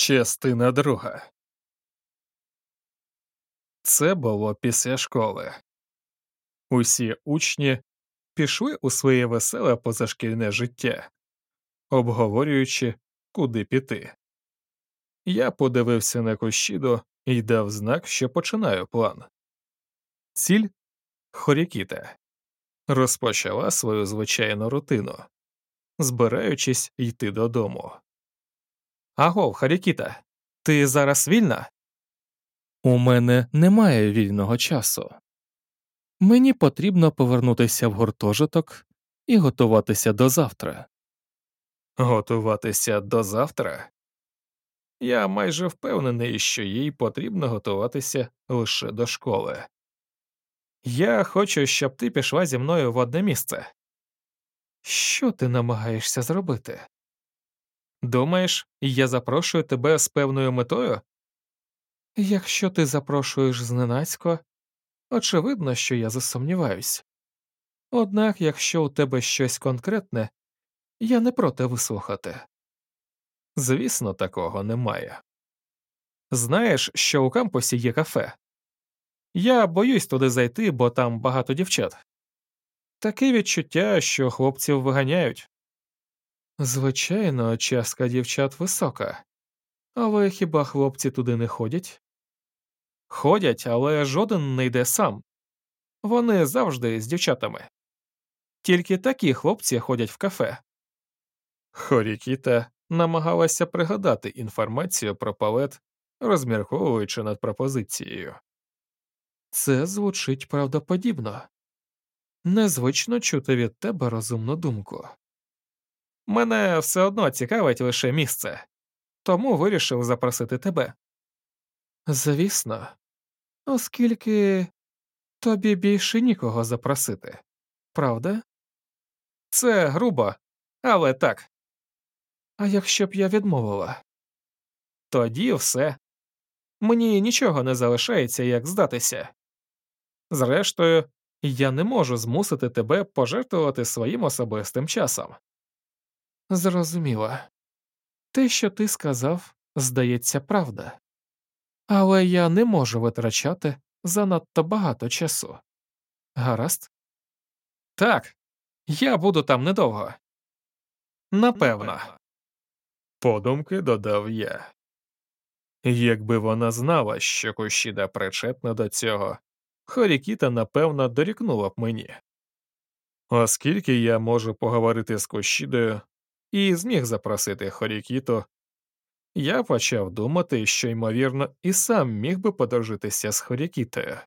Частина друга. Це було після школи. Усі учні пішли у своє веселе позашкільне життя, обговорюючи, куди піти. Я подивився на Кощідо і дав знак, що починаю план. Ціль Хорікіта розпочала свою звичайну рутину, збираючись йти додому. Агов, Харікіта, ти зараз вільна? У мене немає вільного часу. Мені потрібно повернутися в гуртожиток і готуватися до завтра. Готуватися до завтра? Я майже впевнений, що їй потрібно готуватися лише до школи. Я хочу, щоб ти пішла зі мною в одне місце. Що ти намагаєшся зробити? Думаєш, я запрошую тебе з певною метою? Якщо ти запрошуєш зненацько, очевидно, що я засумніваюсь. Однак, якщо у тебе щось конкретне, я не проти вислухати. Звісно, такого немає. Знаєш, що у кампусі є кафе? Я боюсь туди зайти, бо там багато дівчат. Таке відчуття, що хлопців виганяють. Звичайно, частка дівчат висока, але хіба хлопці туди не ходять? Ходять, але жоден не йде сам. Вони завжди з дівчатами. Тільки такі хлопці ходять в кафе. Хорікіта намагалася пригадати інформацію про палет, розмірковуючи над пропозицією. Це звучить правдоподібно. Незвично чути від тебе розумну думку. Мене все одно цікавить лише місце, тому вирішив запросити тебе. Звісно, оскільки тобі більше нікого запросити, правда? Це грубо, але так. А якщо б я відмовила? Тоді все. Мені нічого не залишається, як здатися. Зрештою, я не можу змусити тебе пожертвувати своїм особистим часом. Зрозуміло. Те, що ти сказав, здається, правда. Але я не можу витрачати занадто багато часу. Гаразд? Так, я буду там недовго. Напевно. Подумки додав я. Якби вона знала, що Кущіда причетна до цього, Хорікіта, напевно, дорікнула б мені. Оскільки я можу поговорити з Кущідою, і зміг запросити Хорікіто, я почав думати, що, ймовірно, і сам міг би подружитися з Хорікітою.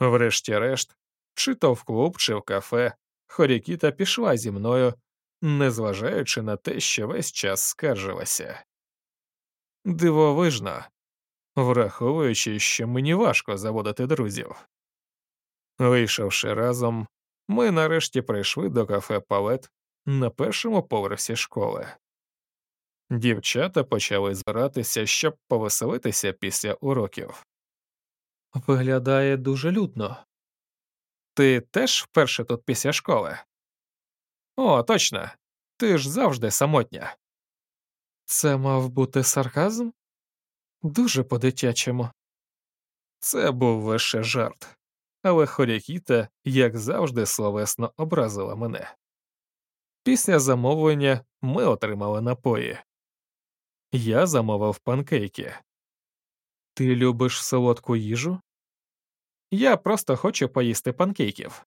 Врешті-решт, чи то в клуб, чи в кафе, Хорікіта пішла зі мною, незважаючи на те, що весь час скаржилася. Дивовижно, враховуючи, що мені важко заводити друзів. Вийшовши разом, ми нарешті прийшли до кафе Палет на першому поверсі школи. Дівчата почали збиратися, щоб повеселитися після уроків. Виглядає дуже людно. Ти теж вперше тут після школи? О, точно. Ти ж завжди самотня. Це мав бути сарказм? Дуже по дитячому. Це був лише жарт, але Хорякіта, як завжди, словесно образила мене. Після замовлення ми отримали напої. Я замовив панкейки. Ти любиш солодку їжу? Я просто хочу поїсти панкейків.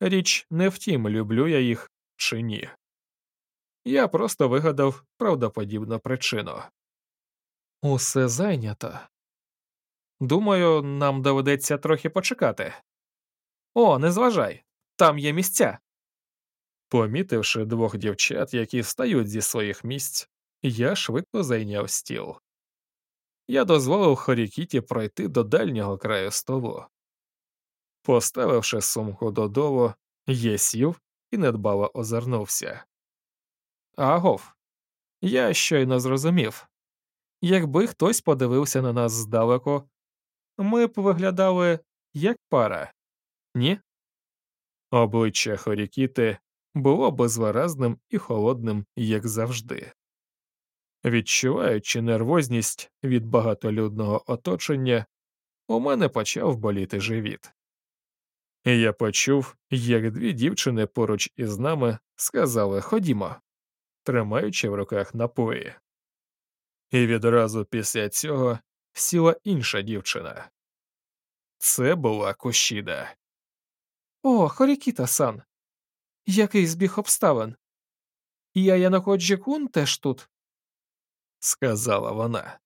Річ не втім, люблю я їх чи ні. Я просто вигадав правдоподібну причину. Усе зайнято. Думаю, нам доведеться трохи почекати. О, не зважай, там є місця. Помітивши двох дівчат, які встають зі своїх місць, я швидко зайняв стіл. Я дозволив Хорікіті пройти до дальнього краю столу. Поставивши сумку додолу, я сів і недбало озирнувся. Агов, я щойно зрозумів якби хтось подивився на нас здалеку, ми б виглядали як пара, ні? Обличчя Хорікіти було безвиразним і холодним, як завжди. Відчуваючи нервозність від багатолюдного оточення, у мене почав боліти живіт. Я почув, як дві дівчини поруч із нами сказали Ходімо, тримаючи в руках напої. І відразу після цього сіла інша дівчина. Це була Кощіда. О, Хорікіта сан. Який збіг обставин. Я Яноходжі кун теж тут, сказала вона.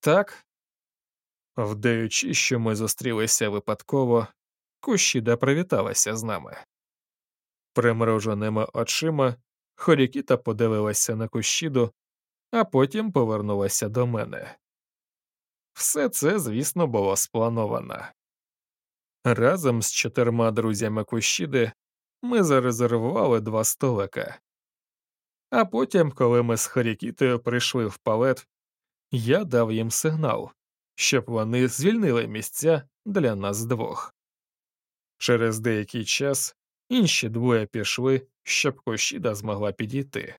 Так. Вдаючи, що ми зустрілися випадково, Кущіда привіталася з нами. Примруженими очима Хорікіта подивилася на Кущіду, а потім повернулася до мене. Все це, звісно, було сплановано. Разом з чотирма друзями Кущіди ми зарезервували два столика. А потім, коли ми з Харікітою прийшли в палет, я дав їм сигнал, щоб вони звільнили місця для нас двох. Через деякий час інші двоє пішли, щоб Кощіда змогла підійти.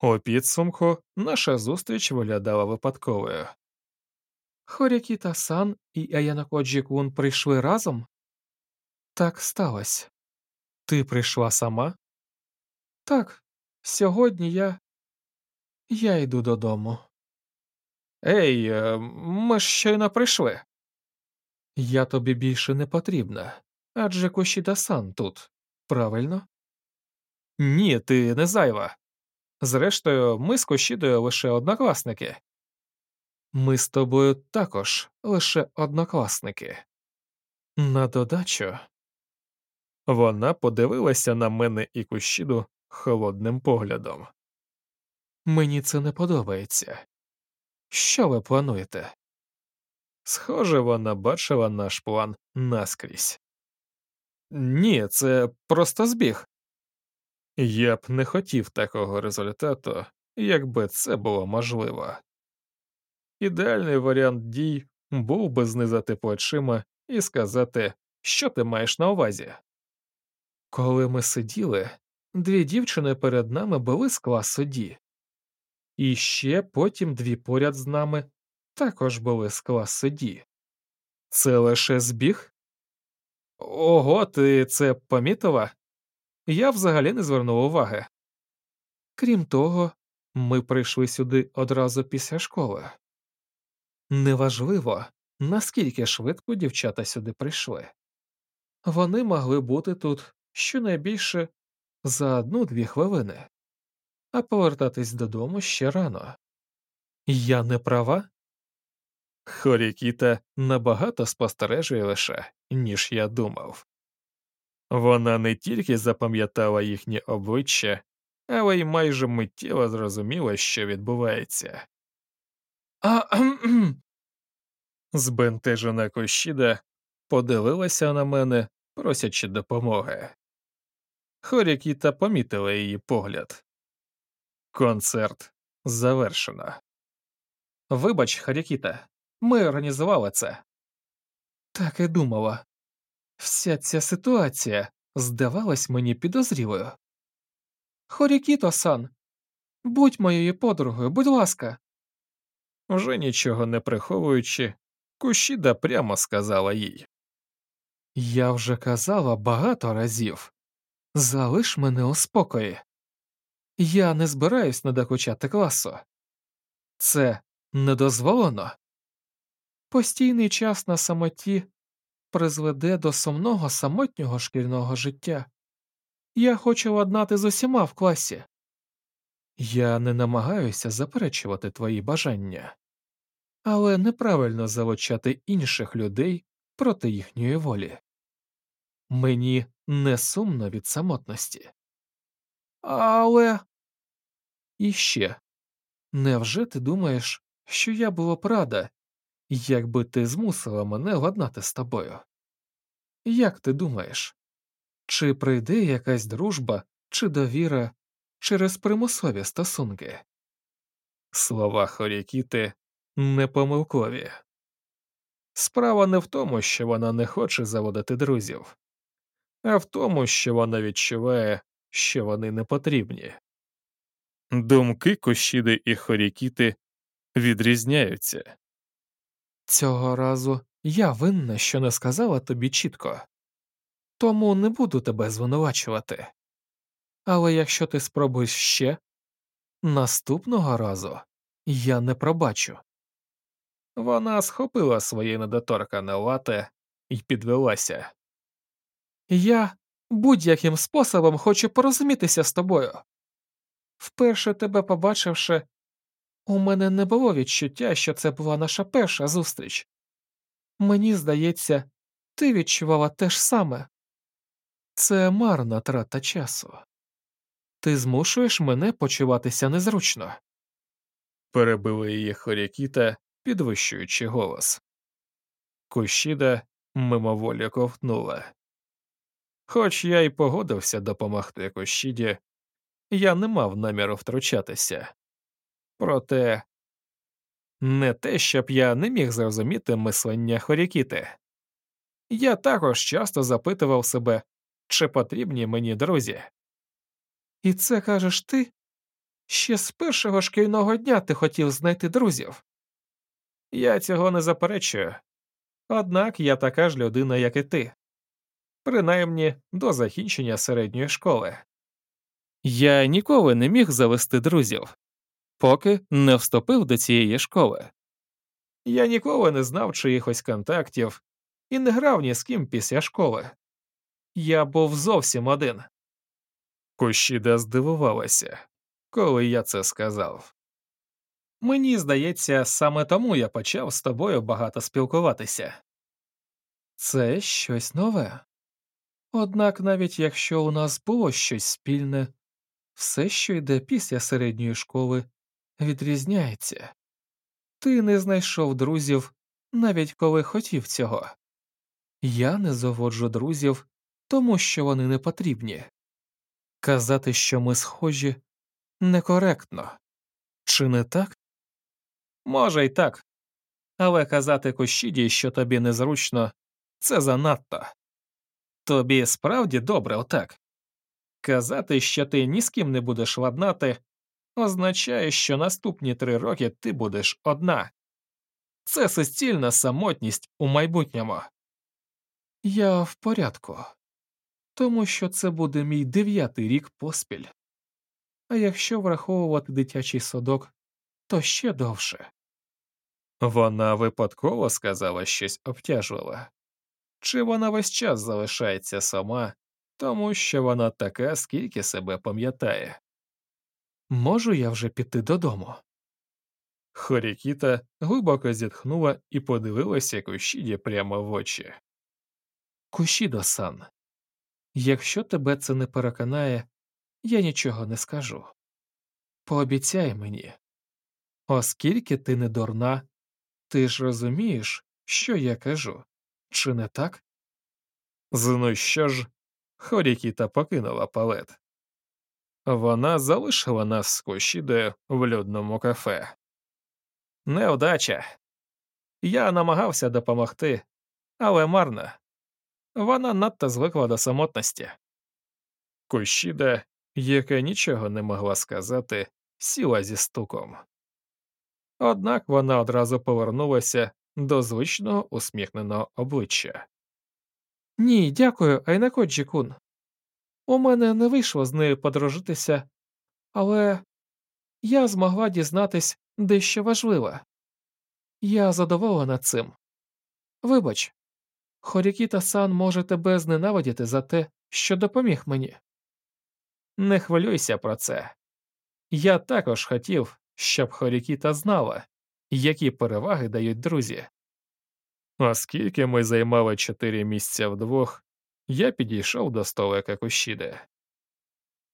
У підсумку наша зустріч виглядала випадковою. Хорякіта сан і Аянакоджі Кун прийшли разом? Так сталося. Ти прийшла сама? Так, сьогодні я. Я йду додому. Ей, е, ми ж щойно прийшли. Я тобі більше не потрібна, адже Кошіда сан тут, правильно? Ні, ти не зайва. Зрештою, ми з Кощідою лише однокласники. Ми з тобою також лише однокласники. На додачу. Вона подивилася на мене і Кущіду холодним поглядом. Мені це не подобається. Що ви плануєте? Схоже, вона бачила наш план наскрізь. Ні, це просто збіг. Я б не хотів такого результату, якби це було можливо. Ідеальний варіант дій був би знизати плечима і сказати, що ти маєш на увазі. Коли ми сиділи, дві дівчини перед нами були з класу Ді. І ще потім дві поряд з нами також були з класу Ді. Це лише збіг? Ого, ти це помітила? Я взагалі не звернув уваги. Крім того, ми прийшли сюди одразу після школи. Неважливо, наскільки швидко дівчата сюди прийшли. Вони могли бути тут щонайбільше за одну-дві хвилини, а повертатись додому ще рано. Я не права? Хорікіта набагато спостережує лише, ніж я думав. Вона не тільки запам'ятала їхнє обличчя, але й майже миттєво зрозуміла, що відбувається. А збентежена Кощіда подивилася на мене, просячи допомоги. Хорікіта помітила її погляд. Концерт завершено. Вибач, Харікіта, ми організували це. Так і думала. Вся ця ситуація здавалась мені підозрілою. Хорікіто сан, будь моєю подругою, будь ласка. Вже нічого не приховуючи, Кущіда прямо сказала їй. Я вже казала багато разів залиш мене у спокої. Я не збираюсь надокучати класу. Це не дозволено. Постійний час на самоті призведе до сумного самотнього шкільного життя. Я хочу ладнати з усіма в класі. Я не намагаюся заперечувати твої бажання, але неправильно залучати інших людей проти їхньої волі. Мені не сумно від самотності. Але. І ще невже ти думаєш, що я була б рада, якби ти змусила мене ладнати з тобою? Як ти думаєш, чи прийде якась дружба чи довіра через примусові стосунки? Слова Хорікіти непомилкові. Справа не в тому, що вона не хоче заводити друзів, а в тому, що вона відчуває, що вони не потрібні. Думки Кощіди і Хорікіти відрізняються. Цього разу я винна, що не сказала тобі чітко, тому не буду тебе звинувачувати. Але якщо ти спробуєш ще, наступного разу я не пробачу. Вона схопила своє недоторкане лате і підвелася. Я будь-яким способом хочу порозумітися з тобою. Вперше тебе побачивши, у мене не було відчуття, що це була наша перша зустріч. Мені здається, ти відчувала те ж саме. Це марна трата часу. Ти змушуєш мене почуватися незручно. Перебили її Хорякіта, підвищуючи голос. Кущіда мимоволі ковтнула. Хоч я й погодився допомогти Кощіді, я не мав наміру втручатися. Проте не те, щоб я не міг зрозуміти мислення Хорікіти. Я також часто запитував себе, чи потрібні мені друзі. І це кажеш ти? Ще з першого шкільного дня ти хотів знайти друзів. Я цього не заперечую. Однак я така ж людина, як і ти, принаймні до закінчення середньої школи. Я ніколи не міг завести друзів, поки не вступив до цієї школи. Я ніколи не знав чиїхось контактів і не грав ні з ким після школи. Я був зовсім один. Кощіда здивувалася, коли я це сказав. Мені здається, саме тому я почав з тобою багато спілкуватися. Це щось нове. Однак, навіть якщо у нас було щось спільне, все, що йде після середньої школи, відрізняється. Ти не знайшов друзів, навіть коли хотів цього. Я не заводжу друзів, тому що вони не потрібні. Казати, що ми схожі, некоректно. Чи не так? Може, й так. Але казати Кощіді, що тобі незручно, це занадто. Тобі справді добре отак. Казати, що ти ні з ким не будеш ладнати, означає, що наступні три роки ти будеш одна. Це суцільна самотність у майбутньому. Я в порядку, тому що це буде мій дев'ятий рік поспіль. А якщо враховувати дитячий садок, то ще довше. Вона випадково сказала щось обтяжливе. Чи вона весь час залишається сама, тому що вона така, скільки себе пам'ятає? Можу я вже піти додому? Хорікіта глибоко зітхнула і подивилася Кущіді прямо в очі. Кущідо-сан, якщо тебе це не переконає, я нічого не скажу. Пообіцяй мені, оскільки ти не дурна, ти ж розумієш, що я кажу, чи не так? Ну що ж, Хорікіта покинула палет. Вона залишила нас з Кощідою в людному кафе. Неудача. Я намагався допомогти, але марно. Вона надто звикла до самотності. Кощіда, яка нічого не могла сказати, сіла зі стуком. Однак вона одразу повернулася до звичного усміхненого обличчя. Ні, дякую, Айнакоджі кун. У мене не вийшло з нею подружитися, але я змогла дізнатись дещо важливе. Я задоволена цим. Вибач, Хорікіта сан може тебе зненавидіти за те, що допоміг мені. Не хвилюйся про це. Я також хотів, щоб Хорікіта знала, які переваги дають друзі. Оскільки ми займали чотири місця вдвох, я підійшов до столика Кущіди.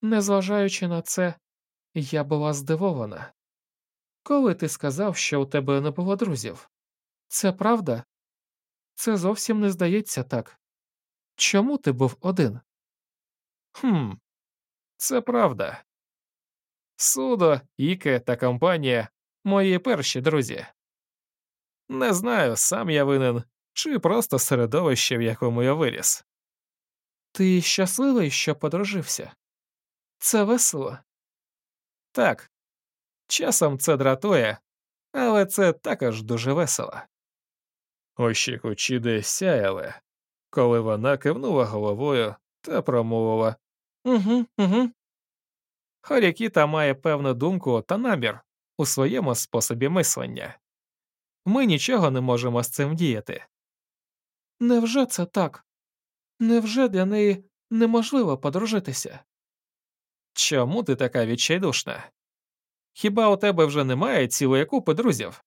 Незважаючи на це, я була здивована. Коли ти сказав, що у тебе не було друзів, це правда? Це зовсім не здається так. Чому ти був один? Хм, це правда. Судо, Іке та компанія мої перші друзі. Не знаю, сам я винен, чи просто середовище, в якому я виріс. Ти щасливий, що подружився? Це весело. Так, часом це дратує, але це також дуже весело. Очі Кучіди сяяли, коли вона кивнула головою та промовила Угу, угу. Хорікіта має певну думку та намір у своєму способі мислення. Ми нічого не можемо з цим діяти. Невже це так? Невже для неї неможливо подружитися? Чому ти така відчайдушна? Хіба у тебе вже немає цілої купи друзів?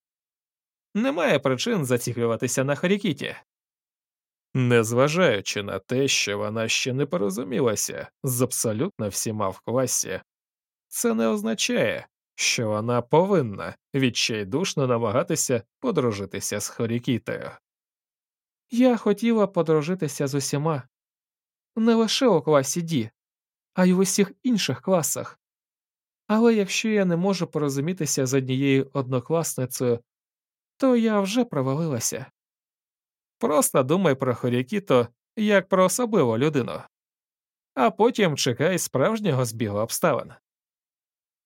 Немає причин зациклюватися на Харікіті. Незважаючи на те, що вона ще не порозумілася з абсолютно всіма в класі, це не означає, що вона повинна відчайдушно намагатися подружитися з Хорікітою. Я хотіла подружитися з усіма. Не лише у класі Ді, а й в усіх інших класах. Але якщо я не можу порозумітися з однією однокласницею, то я вже провалилася. Просто думай про Хорікіто як про особливу людину, а потім чекай справжнього збігу обставин.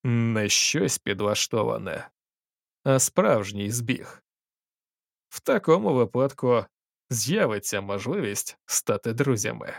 Не щось підлаштоване, а справжній збіг. В такому випадку з'явиться можливість стати друзями.